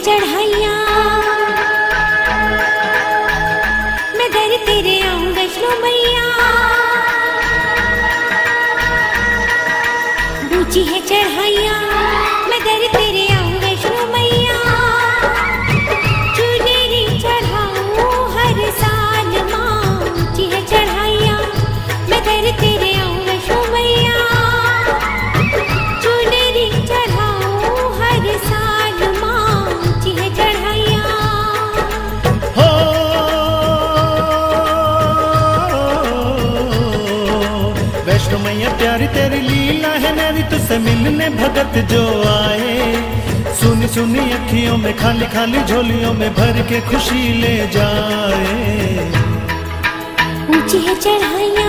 ऊँची वैष्णो मैया प्यारी तेरी लीला है मेरी तुझसे मिलने भगत जो आए। सुनी सुनी अखियों में खाली खाली झोलियों में भर के खुशी ले जाए। ऊँची चढ़ाइया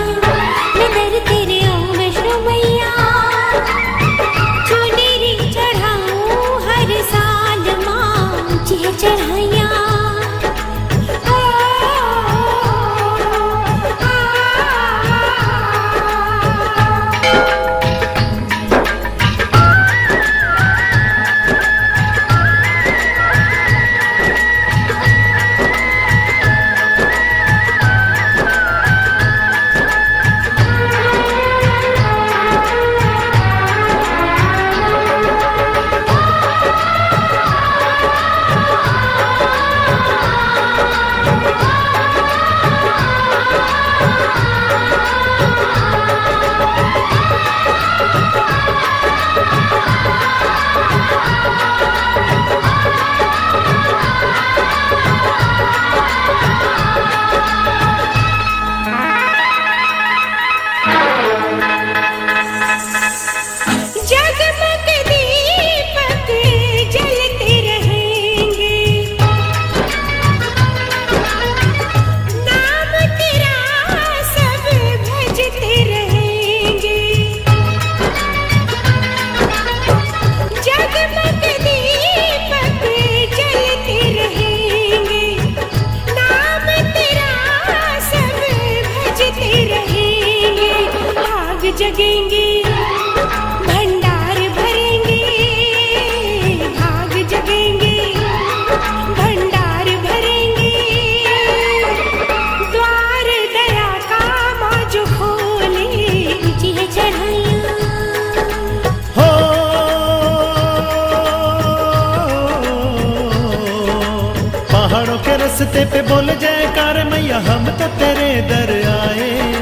रास्ते पे बोल जयकार मैया, हम तो तेरे दर आए।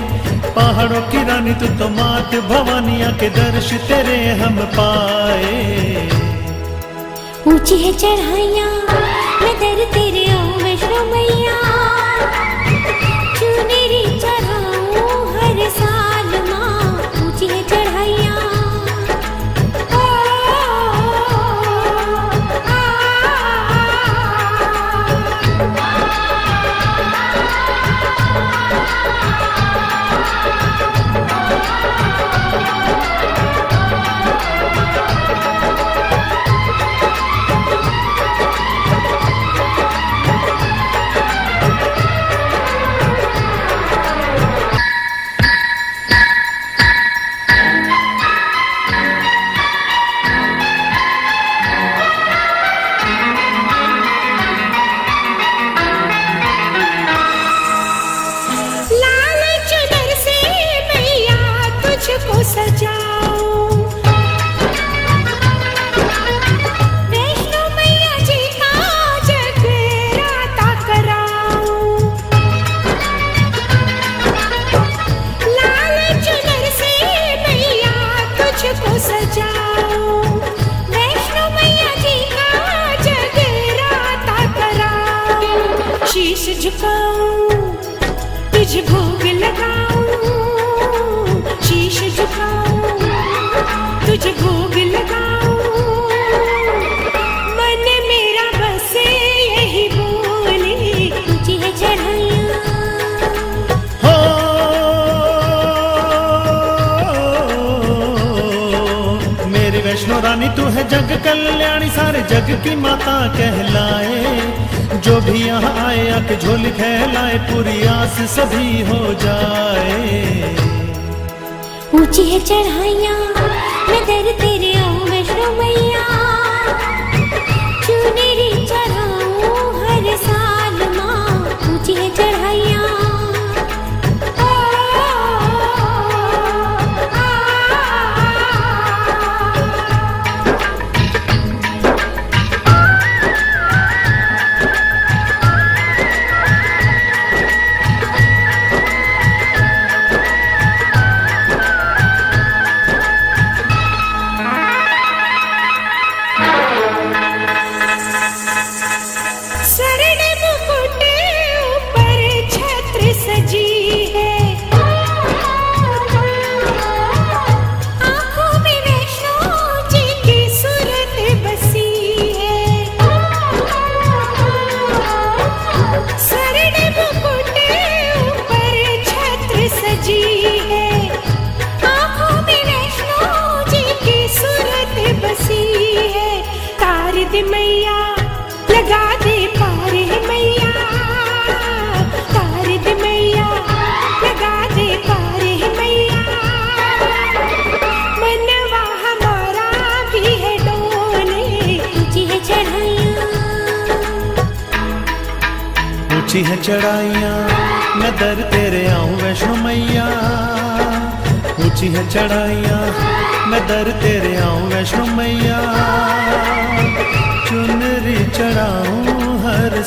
पहाड़ों की रानी, तू तो मात भवानिया के दर्श तेरे हम पाए। ऊँची है चढ़ाइया। तुझ भोग लगाऊँ, शीश झुकाऊं, तुझ भोग लगाऊँ। मन मेरा बस यही बोले, तुझे है चढ़ाइया हो, मेरी वैष्णो रानी, तू है जग कल्याणी, सारे जग की माता कहलाए। जो भी यहाँ आए, आके झोली फैलाए, पूरी आस सभी हो जाए। ऊँची है चढ़ाइया, मैं दर तेरे आऊँ ऊँची है चढ़ाइया, मैं दर तेरे आऊँ वैष्णो मैया। ऊँची है चढ़ाइया, मैं दर तेरे आऊँ वैष्णो मैया। चुनरी चढ़ाऊं हर